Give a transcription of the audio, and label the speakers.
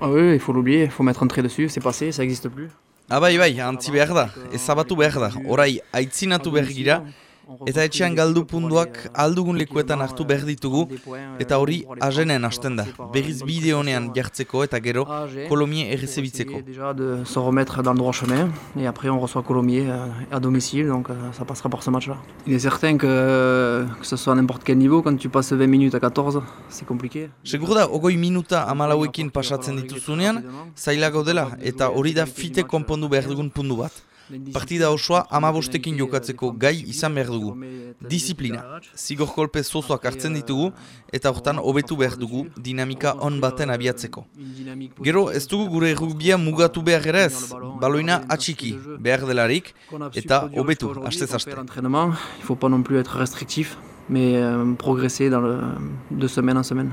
Speaker 1: Ah oui, il faut l'oublier, il faut mettre un trait dessus, c'est passé, ça n'existe plus.
Speaker 2: Ah bai bai, antzi behar da, ezabatu behar da, orai aitzinatu behar gira, eta etxean galdu punduak aldugun lekuetan hartu behar ditugu, eta hori azenen hasten da, berriz bide honean jartzeko eta gero kolomie errezebitzeko.
Speaker 1: Déjà de se remettre dans le droit chemin, et après on reçoit Colomiers euh, à domicile, donc euh, ça passera par ce match-là. Il est certain que, que ce soit à n'importe quel niveau, quand tu passes 20 minutes à 14, c'est compliqué.
Speaker 2: Segur da, ogoi minuta amalauekin pasatzen dituzunean, zailago dela, eta hori da fite konpondu behar dugun pundu bat. Partida osoa amabostekin jokatzeko gai izan behar dugu. Disiplina, zigor kolpe zozoak hartzen ditugu, eta hortan hobetu behar dugu dinamika on baten abiatzeko. Gero ez dugu gure rugbia mugatu behar ere ez, baloina atxiki, behar delarik, eta hobetu, haste.
Speaker 1: L'entraînement, il faut pas non plus être restrictif, mais euh, progresser dans le, de semaine en semaine.